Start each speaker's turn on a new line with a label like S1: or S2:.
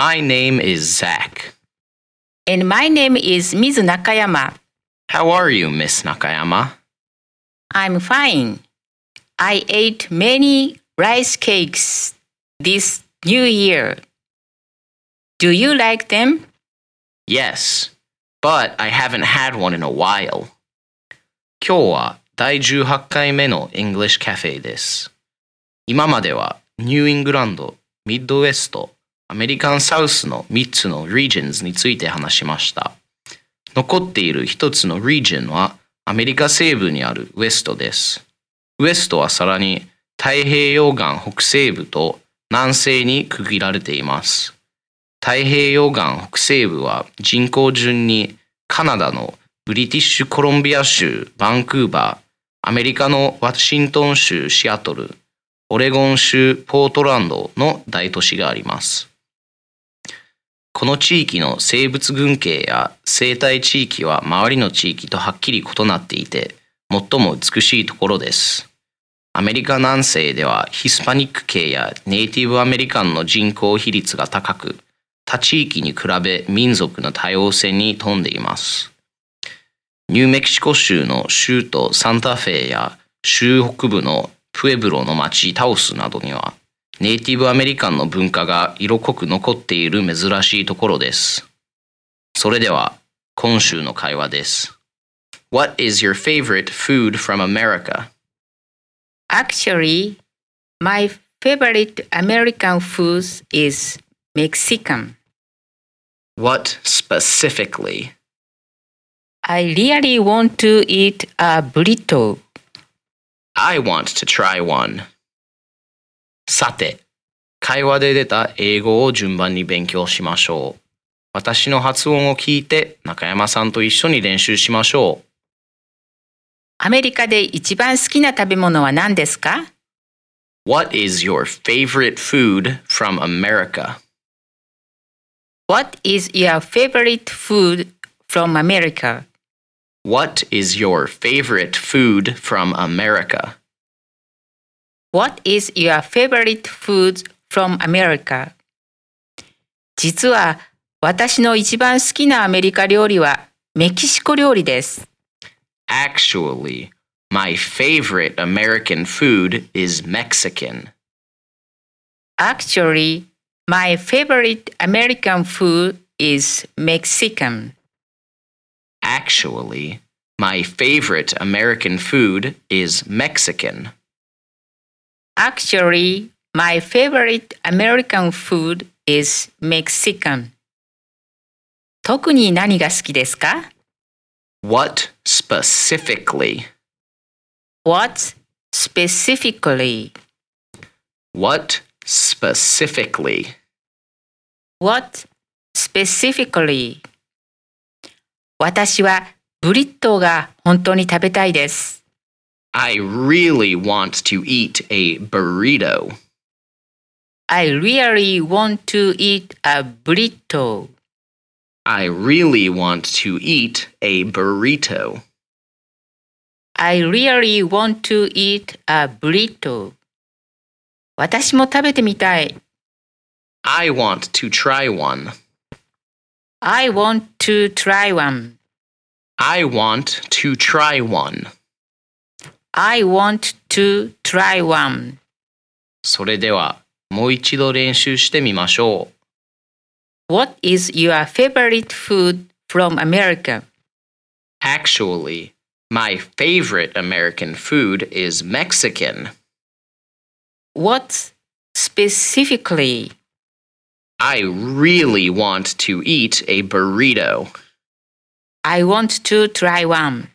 S1: My name is Zach.
S2: And my name is Mizu Nakayama.
S1: How are you, Miss Nakayama?
S2: I'm fine. I ate many rice cakes this new year. Do you like them?
S1: Yes, but I haven't had one in a while. 今日は第18回目の English Cafe です。今まではニューイングランド、ミッドウェスト、 アメリカンサウスの3つの regions について話しました。残っている1つの region はアメリカ西部にあるウエストです。ウエストはさらに太平洋岸北西部と南西に区切られています。太平洋岸北西部は人口順にカナダのブリティッシュコロンビア州バンクーバー、アメリカのワシントン州シアトル、オレゴン州ポートランドの大都市があります。この地域の生物群系や生態地域は周りの地域とはっきり異なっていて、最も美しいところです。アメリカ南西ではヒスパニック系やネイティブアメリカンの人口比率が高く、他地域に比べ民族の多様性に富んでいます。ニューメキシコ州の州都サンタフェや州北部のプエブロの町タオスなどにはネイティブアメリカンの文化が色濃く残っている珍しいところです。それでは今週の会話です。What is your favorite food from America?
S2: Actually, my favorite American food is Mexican.
S1: What specifically?
S2: I really want to eat a burrito.
S1: I want to try one. さて、会話で出た英語を順番に勉強しましょう。私の発音を聞いて中山さんと一緒に練習しましょう。
S2: アメリカで一番好きな食べ物は何ですか
S1: What is your favorite food from America?
S2: What is your favorite food from America?
S1: What is your favorite food from America?
S2: What is your favorite food from America? 実は私の一番好きなアメリカ料理はメキシコ料理です。
S1: Actually, my favorite American food is Mexican.
S2: Actually, my favorite American food is Mexican.
S1: Actually, my favorite American food is Mexican.
S2: Actually, my favorite American food is Mexican. 特に何が好きですか
S1: What specifically?
S2: What specifically?
S1: What specifically?
S2: What specifically? 私はブリットーが本当に食べたいです。
S1: I really want to eat a burrito.
S2: I really want to eat a burrito.
S1: I really want to eat a burrito.
S2: I really want to eat a burrito. 私も食べてみたい。
S1: I want to try one.
S2: I want to try one.
S1: I want to try one.
S2: I want to try one.
S1: それではもう一度練習してみましょう。
S2: What is your favorite food from America?
S1: Actually, my favorite American food is Mexican.
S2: What specifically?
S1: I really want to eat a burrito.
S2: I want to try one.